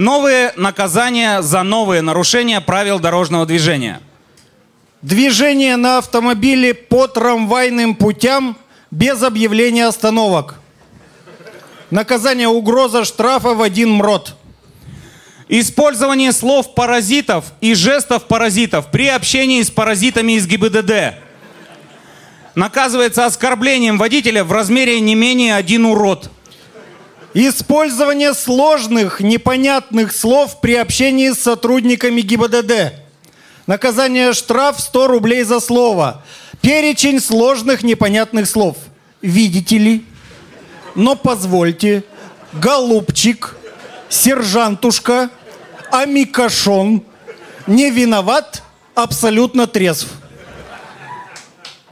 Новые наказания за новые нарушения правил дорожного движения. Движение на автомобиле по трамвайным путям без объявления остановок. Наказание угроза штрафа в один мрот. Использование слов паразитов и жестов паразитов при общении с паразитами из ГИБДД. Наказывается оскорблением водителя в размере не менее один урод. Использование сложных, непонятных слов при общении с сотрудниками ГИБДД. Наказание штраф 100 рублей за слово. Перечень сложных, непонятных слов. Видите ли? Но позвольте. Голубчик. Сержантушка. Амикашон. Не виноват. Абсолютно трезв.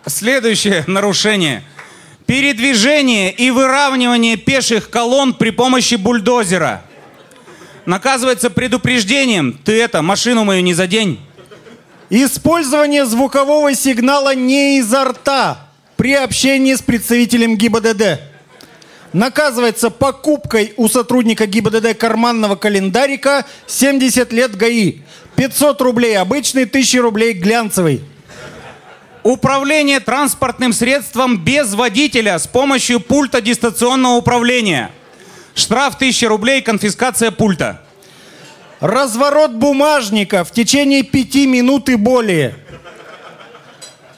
Следующее нарушение. Передвижение и выравнивание пеших колонн при помощи бульдозера. Наказывается предупреждением. Ты это, машину мою не задень. Использование звукового сигнала не изо рта при общении с представителем ГИБДД. Наказывается покупкой у сотрудника ГИБДД карманного календарика 70 лет ГАИ. 500 рублей обычный, 1000 рублей глянцевый. Управление транспортным средством без водителя с помощью пульта дистанционного управления. Штраф 1000 рублей, конфискация пульта. Разворот бумажника в течение пяти минут и более.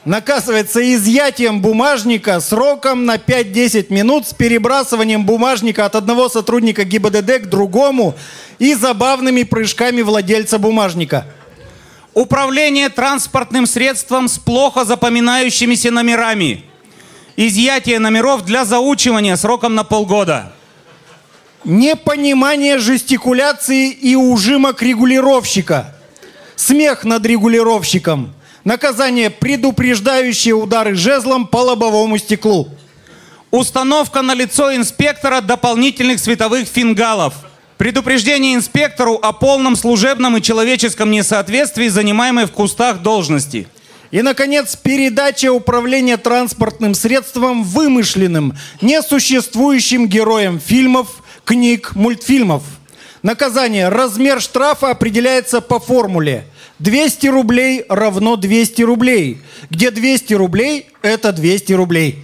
Наказывается изъятием бумажника сроком на 5-10 минут с перебрасыванием бумажника от одного сотрудника ГИБДД к другому и забавными прыжками владельца бумажника. Управление транспортным средством с плохо запоминающимися номерами. Изъятие номеров для заучивания сроком на полгода. Непонимание жестикуляции и ужимок регулировщика. Смех над регулировщиком. Наказание предупреждающие удары жезлом по лобовому стеклу. Установка на лицо инспектора дополнительных световых фингалов. Предупреждение инспектору о полном служебном и человеческом несоответствии занимаемой в кустах должности. И, наконец, передача управления транспортным средством вымышленным, несуществующим героям фильмов, книг, мультфильмов. Наказание. Размер штрафа определяется по формуле. 200 рублей равно 200 рублей. Где 200 рублей – это 200 рублей.